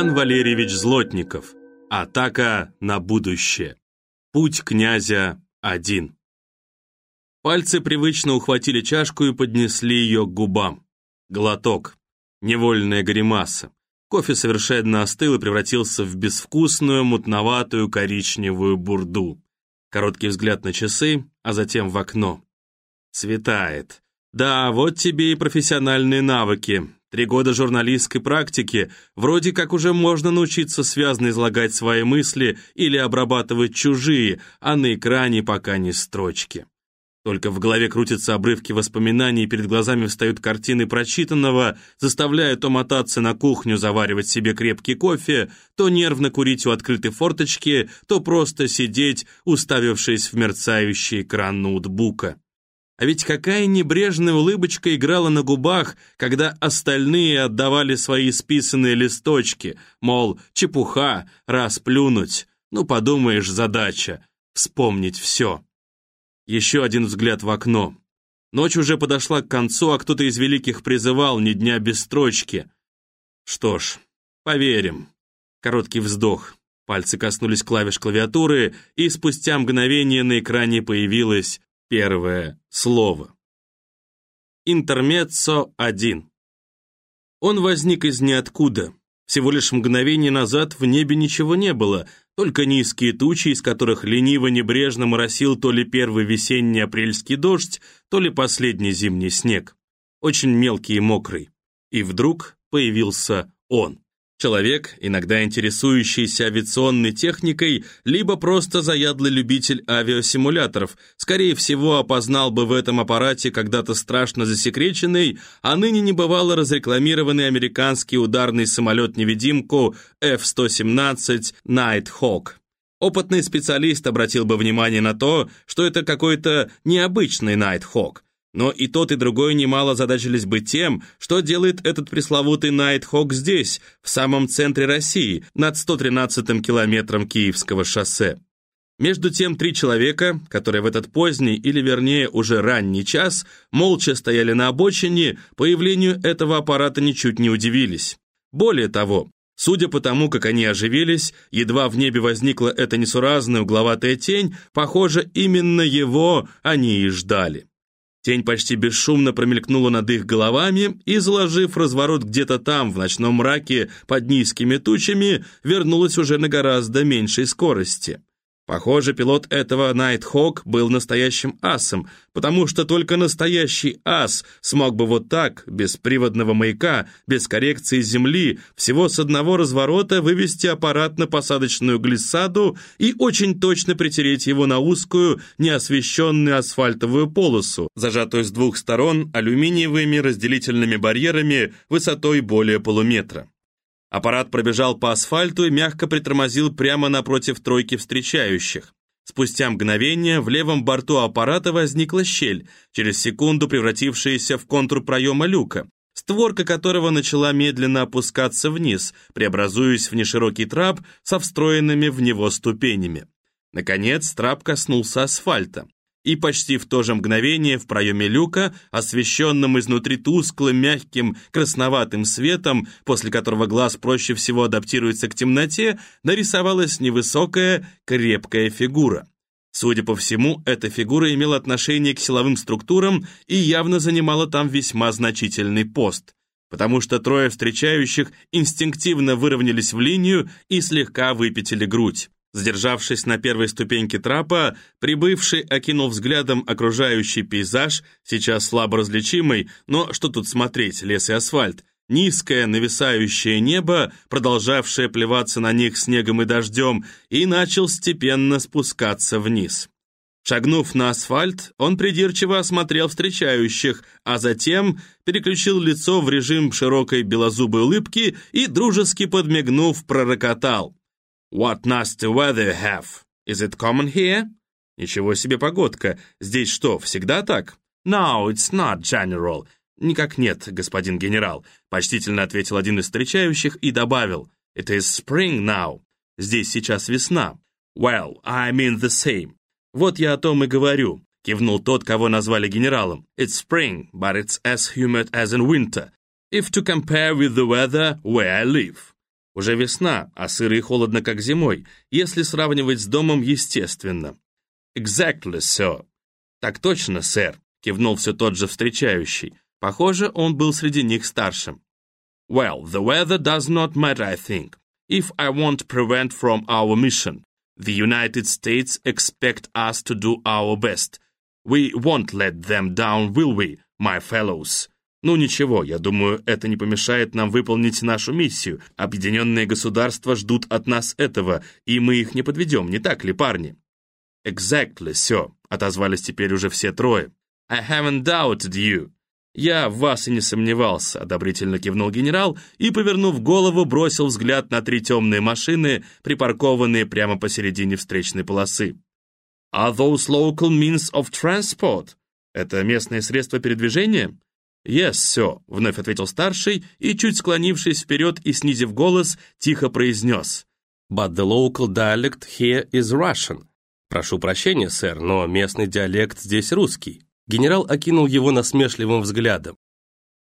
Иван Валерьевич Злотников. Атака на будущее. Путь князя один. Пальцы привычно ухватили чашку и поднесли ее к губам. Глоток. Невольная гримаса. Кофе совершенно остыл и превратился в безвкусную, мутноватую коричневую бурду. Короткий взгляд на часы, а затем в окно. Светает. Да, вот тебе и профессиональные навыки. Три года журналистской практики, вроде как уже можно научиться связно излагать свои мысли или обрабатывать чужие, а на экране пока не строчки. Только в голове крутятся обрывки воспоминаний, перед глазами встают картины прочитанного, заставляя то мотаться на кухню, заваривать себе крепкий кофе, то нервно курить у открытой форточки, то просто сидеть, уставившись в мерцающий экран ноутбука. А ведь какая небрежная улыбочка играла на губах, когда остальные отдавали свои списанные листочки, мол, чепуха, расплюнуть. Ну, подумаешь, задача — вспомнить все. Еще один взгляд в окно. Ночь уже подошла к концу, а кто-то из великих призывал ни дня без строчки. Что ж, поверим. Короткий вздох. Пальцы коснулись клавиш клавиатуры, и спустя мгновение на экране появилось Первое слово. Интермеццо 1. Он возник из ниоткуда. Всего лишь мгновение назад в небе ничего не было, только низкие тучи, из которых лениво-небрежно моросил то ли первый весенний апрельский дождь, то ли последний зимний снег. Очень мелкий и мокрый. И вдруг появился он. Человек, иногда интересующийся авиационной техникой, либо просто заядлый любитель авиасимуляторов, скорее всего, опознал бы в этом аппарате когда-то страшно засекреченный, а ныне небывало разрекламированный американский ударный самолет-невидимку F-117 Nighthawk. Опытный специалист обратил бы внимание на то, что это какой-то необычный Nighthawk – но и тот, и другой немало задачились бы тем, что делает этот пресловутый Найтхок здесь, в самом центре России, над 113-м километром Киевского шоссе. Между тем, три человека, которые в этот поздний, или вернее уже ранний час, молча стояли на обочине, появлению этого аппарата ничуть не удивились. Более того, судя по тому, как они оживились, едва в небе возникла эта несуразная угловатая тень, похоже, именно его они и ждали. Тень почти бесшумно промелькнула над их головами и, заложив разворот где-то там, в ночном мраке, под низкими тучами, вернулась уже на гораздо меньшей скорости. Похоже, пилот этого Найтхок был настоящим асом, потому что только настоящий ас смог бы вот так, без приводного маяка, без коррекции земли, всего с одного разворота вывести аппарат на посадочную глиссаду и очень точно притереть его на узкую, неосвещенную асфальтовую полосу, зажатую с двух сторон алюминиевыми разделительными барьерами высотой более полуметра. Аппарат пробежал по асфальту и мягко притормозил прямо напротив тройки встречающих. Спустя мгновение в левом борту аппарата возникла щель, через секунду превратившаяся в контур проема люка, створка которого начала медленно опускаться вниз, преобразуясь в неширокий трап со встроенными в него ступенями. Наконец трап коснулся асфальта и почти в то же мгновение в проеме люка, освещенном изнутри тусклым, мягким, красноватым светом, после которого глаз проще всего адаптируется к темноте, нарисовалась невысокая, крепкая фигура. Судя по всему, эта фигура имела отношение к силовым структурам и явно занимала там весьма значительный пост, потому что трое встречающих инстинктивно выровнялись в линию и слегка выпятили грудь. Задержавшись на первой ступеньке трапа, прибывший окинул взглядом окружающий пейзаж, сейчас слабо различимый, но что тут смотреть, лес и асфальт, низкое нависающее небо, продолжавшее плеваться на них снегом и дождем, и начал степенно спускаться вниз. Шагнув на асфальт, он придирчиво осмотрел встречающих, а затем переключил лицо в режим широкой белозубой улыбки и, дружески подмигнув, пророкотал. What nasty weather you have? Is it common here? Ничего себе погодка. Здесь что, всегда так? No, it's not, general. Никак нет, господин генерал. Почтительно ответил один из встречающих и добавил. It is spring now. Здесь сейчас весна. Well, I mean the same. Вот я о том и говорю. Кивнул тот, кого назвали генералом. It's spring, but it's as humid as in winter. If to compare with the weather where I live. Уже весна, а сыро и холодно, как зимой, если сравнивать с домом, естественно. Exactly, sir. Так точно, сэр, кивнул все тот же встречающий. Похоже, он был среди них старшим. Well, the weather does not matter, I think. If I want to prevent from our mission, the United States expect us to do our best. We won't let them down, will we, my fellows? Ну ничего, я думаю, это не помешает нам выполнить нашу миссию. Объединенные государства ждут от нас этого, и мы их не подведем, не так ли, парни? Exactly, все, отозвались теперь уже все трое. I haven't doubted you. Я в вас и не сомневался, одобрительно кивнул генерал и, повернув голову, бросил взгляд на три темные машины, припаркованные прямо посередине встречной полосы. Are those local means of transport? Это местные средства передвижения? «Yes, все», — вновь ответил старший и, чуть склонившись вперед и снизив голос, тихо произнес. «But the local dialect here is Russian». «Прошу прощения, сэр, но местный диалект здесь русский». Генерал окинул его насмешливым взглядом.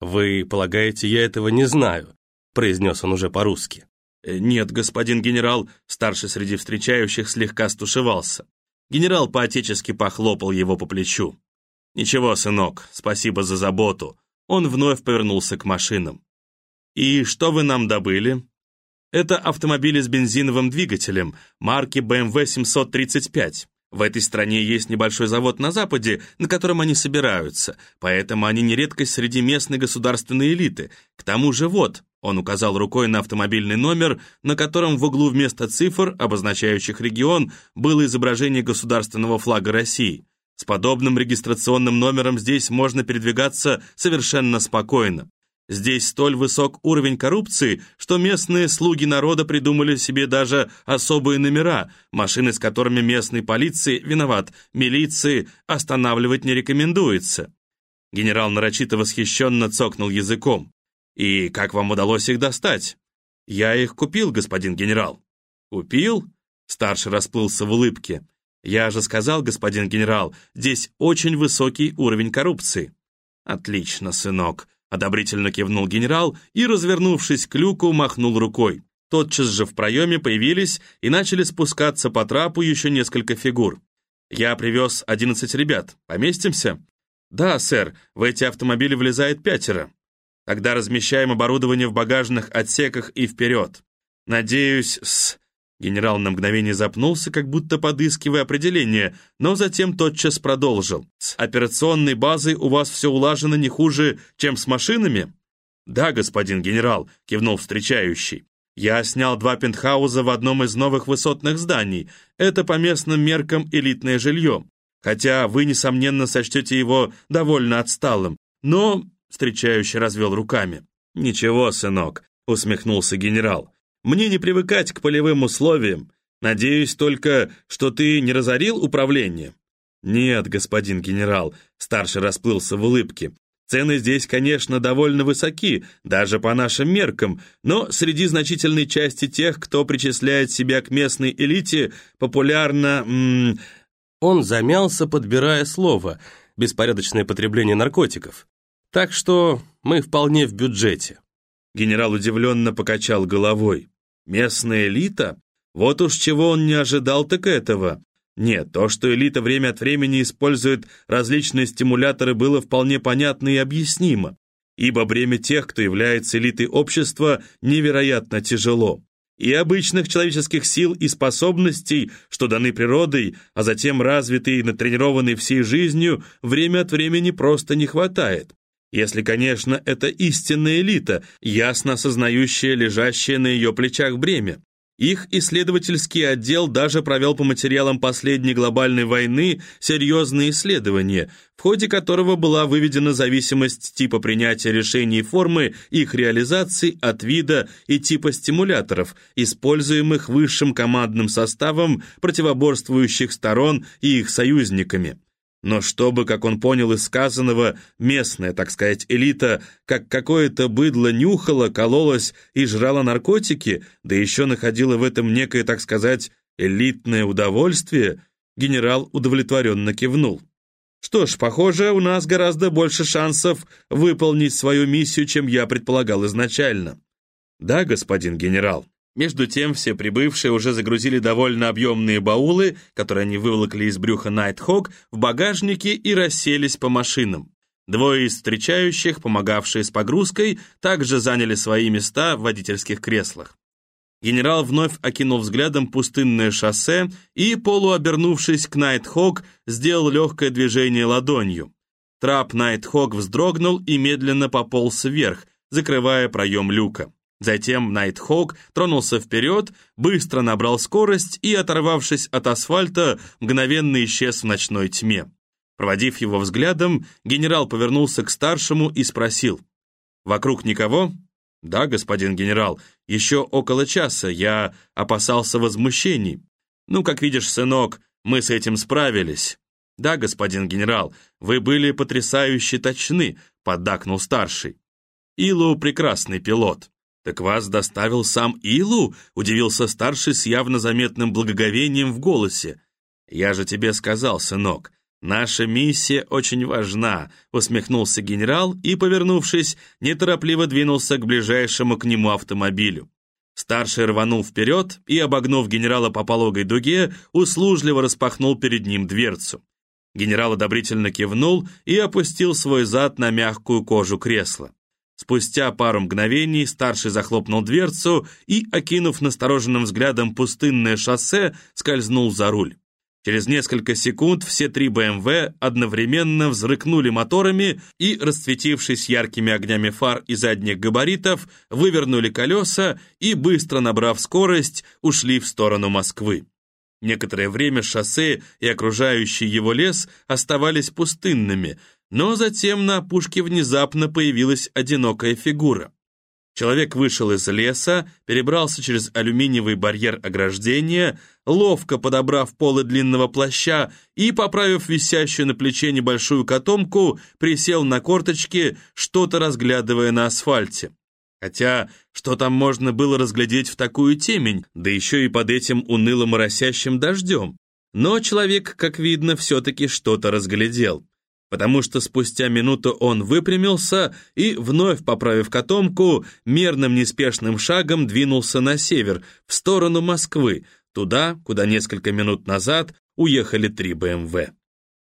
«Вы полагаете, я этого не знаю?» — произнес он уже по-русски. «Э, «Нет, господин генерал», — старший среди встречающих слегка стушевался. Генерал поотечески похлопал его по плечу. «Ничего, сынок, спасибо за заботу. Он вновь повернулся к машинам. «И что вы нам добыли?» «Это автомобили с бензиновым двигателем, марки BMW 735. В этой стране есть небольшой завод на Западе, на котором они собираются, поэтому они не редкость среди местной государственной элиты. К тому же вот, он указал рукой на автомобильный номер, на котором в углу вместо цифр, обозначающих регион, было изображение государственного флага России. С подобным регистрационным номером здесь можно передвигаться совершенно спокойно. Здесь столь высок уровень коррупции, что местные слуги народа придумали себе даже особые номера, машины с которыми местной полиции, виноват, милиции, останавливать не рекомендуется. Генерал нарочито восхищенно цокнул языком. «И как вам удалось их достать?» «Я их купил, господин генерал». «Купил?» Старший расплылся в улыбке. Я же сказал, господин генерал, здесь очень высокий уровень коррупции. Отлично, сынок, одобрительно кивнул генерал и, развернувшись к люку, махнул рукой. Тотчас же в проеме появились и начали спускаться по трапу еще несколько фигур. Я привез одиннадцать ребят. Поместимся? Да, сэр, в эти автомобили влезает пятеро. Тогда размещаем оборудование в багажных отсеках и вперед. Надеюсь, с... Генерал на мгновение запнулся, как будто подыскивая определение, но затем тотчас продолжил. «С операционной базой у вас все улажено не хуже, чем с машинами?» «Да, господин генерал», — кивнул встречающий. «Я снял два пентхауза в одном из новых высотных зданий. Это по местным меркам элитное жилье. Хотя вы, несомненно, сочтете его довольно отсталым. Но...» — встречающий развел руками. «Ничего, сынок», — усмехнулся генерал. Мне не привыкать к полевым условиям. Надеюсь только, что ты не разорил управление?» «Нет, господин генерал», — старший расплылся в улыбке. «Цены здесь, конечно, довольно высоки, даже по нашим меркам, но среди значительной части тех, кто причисляет себя к местной элите, популярно...» м. Он замялся, подбирая слово «беспорядочное потребление наркотиков». «Так что мы вполне в бюджете». Генерал удивленно покачал головой. «Местная элита? Вот уж чего он не ожидал, так этого. Нет, то, что элита время от времени использует различные стимуляторы, было вполне понятно и объяснимо, ибо бремя тех, кто является элитой общества, невероятно тяжело. И обычных человеческих сил и способностей, что даны природой, а затем развиты и натренированы всей жизнью, время от времени просто не хватает. Если, конечно, это истинная элита, ясно осознающая лежащее на ее плечах бремя. Их исследовательский отдел даже провел по материалам последней глобальной войны серьезные исследования, в ходе которого была выведена зависимость типа принятия решений и формы их реализации от вида и типа стимуляторов, используемых высшим командным составом противоборствующих сторон и их союзниками. Но чтобы, как он понял из сказанного, местная, так сказать, элита, как какое-то быдло нюхала, кололась и жрала наркотики, да еще находила в этом некое, так сказать, элитное удовольствие, генерал удовлетворенно кивнул. Что ж, похоже, у нас гораздо больше шансов выполнить свою миссию, чем я предполагал изначально. Да, господин генерал. Между тем все прибывшие уже загрузили довольно объемные баулы, которые они выволокли из брюха Найтхок, в багажники и расселись по машинам. Двое из встречающих, помогавшие с погрузкой, также заняли свои места в водительских креслах. Генерал вновь окинул взглядом пустынное шоссе и, полуобернувшись к Найтхок, сделал легкое движение ладонью. Трап Найтхок вздрогнул и медленно пополз вверх, закрывая проем люка. Затем Найтхок тронулся вперед, быстро набрал скорость и, оторвавшись от асфальта, мгновенно исчез в ночной тьме. Проводив его взглядом, генерал повернулся к старшему и спросил. «Вокруг никого?» «Да, господин генерал, еще около часа я опасался возмущений. Ну, как видишь, сынок, мы с этим справились». «Да, господин генерал, вы были потрясающе точны», — поддакнул старший. «Илу — прекрасный пилот». «Так вас доставил сам Илу?» — удивился старший с явно заметным благоговением в голосе. «Я же тебе сказал, сынок, «Наша миссия очень важна», — усмехнулся генерал и, повернувшись, неторопливо двинулся к ближайшему к нему автомобилю. Старший рванул вперед и, обогнув генерала по пологой дуге, услужливо распахнул перед ним дверцу. Генерал одобрительно кивнул и опустил свой зад на мягкую кожу кресла. Спустя пару мгновений старший захлопнул дверцу и, окинув настороженным взглядом пустынное шоссе, скользнул за руль. Через несколько секунд все три БМВ одновременно взрыкнули моторами и, расцветившись яркими огнями фар и задних габаритов, вывернули колеса и, быстро набрав скорость, ушли в сторону Москвы. Некоторое время шоссе и окружающий его лес оставались пустынными, но затем на опушке внезапно появилась одинокая фигура. Человек вышел из леса, перебрался через алюминиевый барьер ограждения, ловко подобрав полы длинного плаща и, поправив висящую на плече небольшую котомку, присел на корточки, что-то разглядывая на асфальте. Хотя, что там можно было разглядеть в такую темень, да еще и под этим унылым моросящим дождем? Но человек, как видно, все-таки что-то разглядел потому что спустя минуту он выпрямился и, вновь поправив котомку, мерным неспешным шагом двинулся на север, в сторону Москвы, туда, куда несколько минут назад уехали три БМВ.